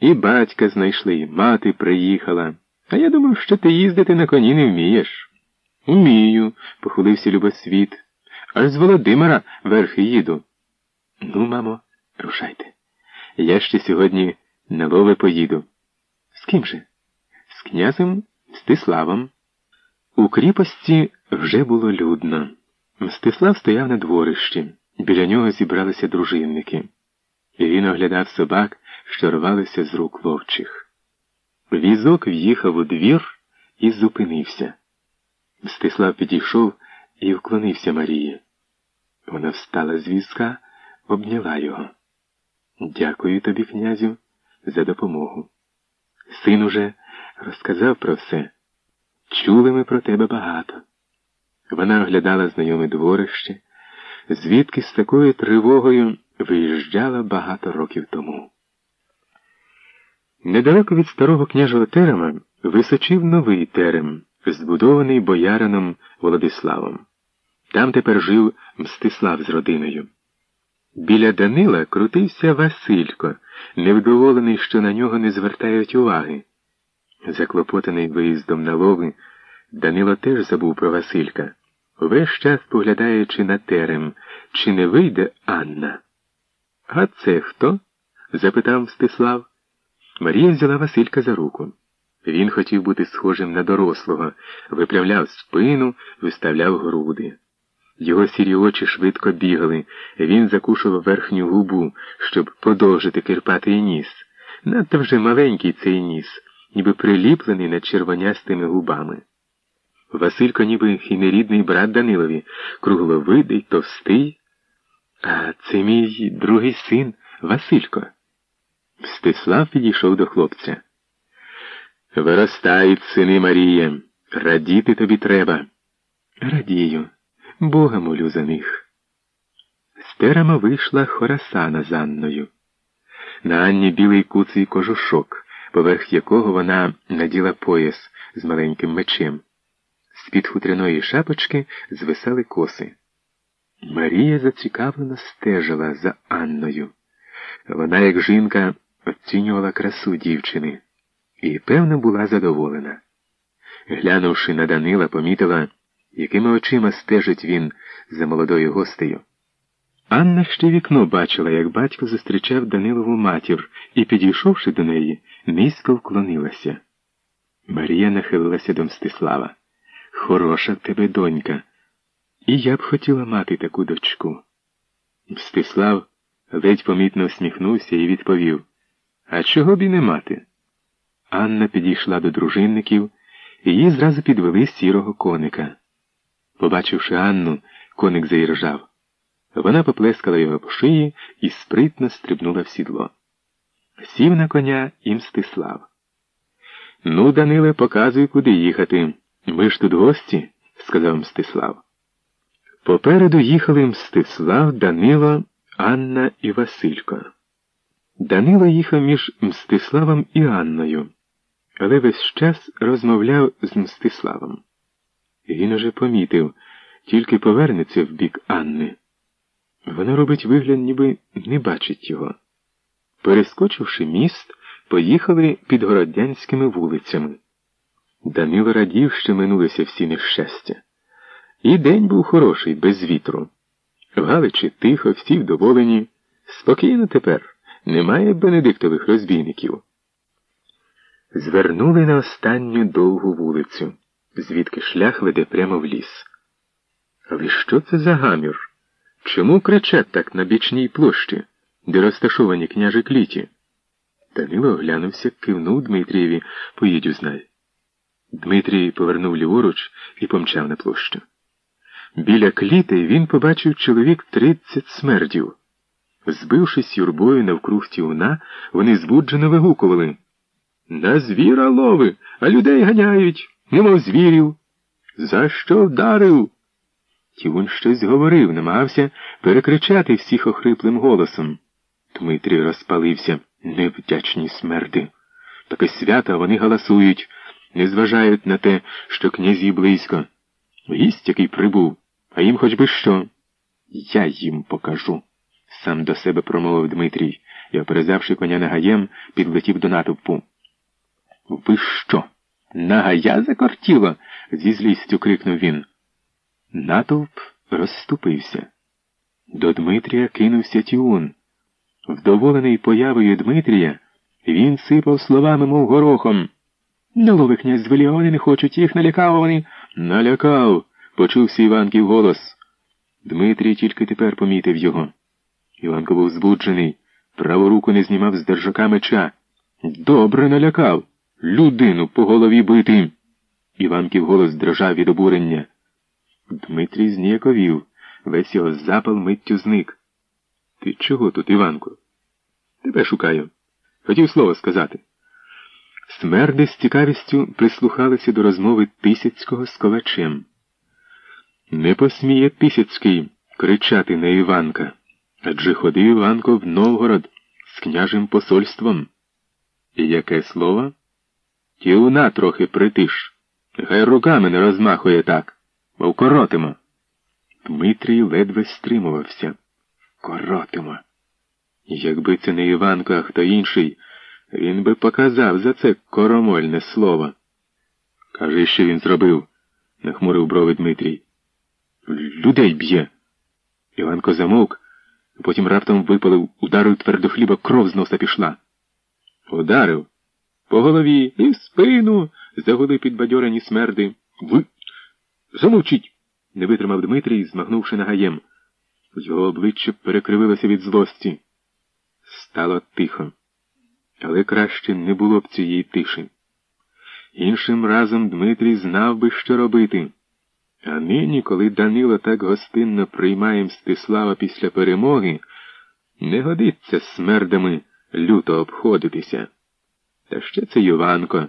І батька знайшли, і мати приїхала. А я думав, що ти їздити на коні не вмієш. Умію, похилився Любосвіт. Аж з Володимира верхи їду. Ну, мамо, рушайте. Я ще сьогодні на лови поїду. З ким же? З князем Мстиславом. У кріпості вже було людно. Мстислав стояв на дворищі. Біля нього зібралися дружинники. І він оглядав собак, що рвалися з рук вовчих. Візок в'їхав у двір і зупинився. Мстислав підійшов і вклонився Марії. Вона встала з візка, обняла його. Дякую тобі, князю, за допомогу. Син уже розказав про все. Чули ми про тебе багато. Вона оглядала знайоме дворище, звідки з такою тривогою виїжджала багато років тому. Недалеко від старого княжого терема височив новий терем, збудований боярином Володиславом. Там тепер жив Мстислав з родиною. Біля Данила крутився Василько, невдоволений, що на нього не звертають уваги. Заклопотаний виїздом на лови, Данило теж забув про Василька, весь час поглядаючи на терем, чи не вийде Анна. А це хто? запитав Мстислав. Марія взяла Василька за руку. Він хотів бути схожим на дорослого, виправляв спину, виставляв груди. Його сірі очі швидко бігали, він закушував верхню губу, щоб подовжити кирпатий ніс. Надто вже маленький цей ніс, ніби приліплений над червонястими губами. Василько, ніби і брат Данилові, кругловидий, товстий. А це мій другий син Василько. Мстислав підійшов до хлопця. Виростають сини Марія, радіти тобі треба. Радію, Бога молю за них. З терема вийшла Хорасана з Анною. На Анні білий куций кожушок, поверх якого вона наділа пояс з маленьким мечем. З-під хутряної шапочки звисали коси. Марія зацікавлено стежила за Анною. Вона, як жінка, оцінювала красу дівчини і, певно, була задоволена. Глянувши на Данила, помітила, якими очима стежить він за молодою гостею. Анна ще вікно бачила, як батько зустрічав Данилову матір і, підійшовши до неї, низько вклонилася. Марія нахилилася до Мстислава. Хороша в тебе донька. І я б хотіла мати таку дочку. Мстислав ледь помітно усміхнувся і відповів А чого б і не мати? Анна підійшла до дружинників, і її зразу підвели сірого коника. Побачивши Анну, коник заіржав. Вона поплескала його по шиї і спритно стрибнула в сідло. Сів на коня і Мстислав. Ну, Даниле, показуй, куди їхати. Ми ж тут гості, сказав Мстислав. Попереду їхали Мстислав, Данило, Анна і Василько. Данило їхав між Мстиславом і Анною, але весь час розмовляв з Мстиславом. Він уже помітив, тільки повернеться в бік Анни. Вона робить вигляд, ніби не бачить його. Перескочивши міст, поїхали під городянськими вулицями. Данило радів, що минулися всі нещастя. І день був хороший, без вітру. В Галичі тихо, всі вдоволені. Спокійно тепер, немає бенедиктових розбійників. Звернули на останню довгу вулицю, звідки шлях веде прямо в ліс. Але що це за гамір? Чому кричать так на бічній площі, де розташовані княжі кліті? Данило оглянувся, кивнув Дмитрієві, поїдь узнай. Дмитрій повернув ліворуч і помчав на площу. Біля кліти він побачив чоловік тридцять смердів. Збившись юрбою навкруг тівна, вони збуджено вигукували. На звіра лови, а людей ганяють, немов звірів. За що вдарив? Тівун щось говорив, намагався перекричати всіх охриплим голосом. Дмитрій розпалився невдячні смерди. Таке свято вони галасують, не зважають на те, що князі близько. Гість, який прибув, а їм хоч би що. Я їм покажу, сам до себе промовив Дмитрій. і, оперезавши коня нагаєм, підлетів до натовпу. Ви що? Нагая закортіло? зі злістю крикнув він. Натовп розступився. До Дмитрія кинувся Тіун. Вдоволений появою Дмитрія, він сипав словами, мов горохом. Налови князь звелів, вони не хочуть, їх налякав вони. Налякав, почувся Іванків голос. Дмитрій тільки тепер помітив його. Іванко був збуджений, праву руку не знімав з держака меча. Добре налякав. Людину по голові бити. Іванків голос дрожав від обурення. Дмитрій зніяковів, весь його запал миттю зник. Ти чого тут, Іванко? Тебе шукаю. Хотів слово сказати. Смерди з цікавістю прислухалися до розмови Тисяцького з ковачем. Не посміє Тисяцький кричати на Іванка, адже ходив Іванко в Новгород з княжим посольством. І яке слово? Тіуна трохи притиш. Хай руками не розмахує так, мов коротимо. Дмитрій ледве стримувався. Коротимо. Якби це не Іванко, а хто інший, він би показав за це коромольне слово. Кажи, що він зробив, нахмурив брови Дмитрій. Людей б'є. Іванко замовк, потім раптом випалив, ударив твердохліба, кров з носа пішла. Ударив. По голові і в спину. загули підбадьорені смерди. Ви. Замовчіть. не витримав Дмитрій, змагнувши нагаєм. Його обличчя перекривилося від злості. Стало тихо. Але краще не було б цієї тиші. Іншим разом Дмитрій знав би, що робити. А нині, коли Данило так гостинно приймає Мстислава після перемоги, не годиться смердами люто обходитися. Та ще це Іванко.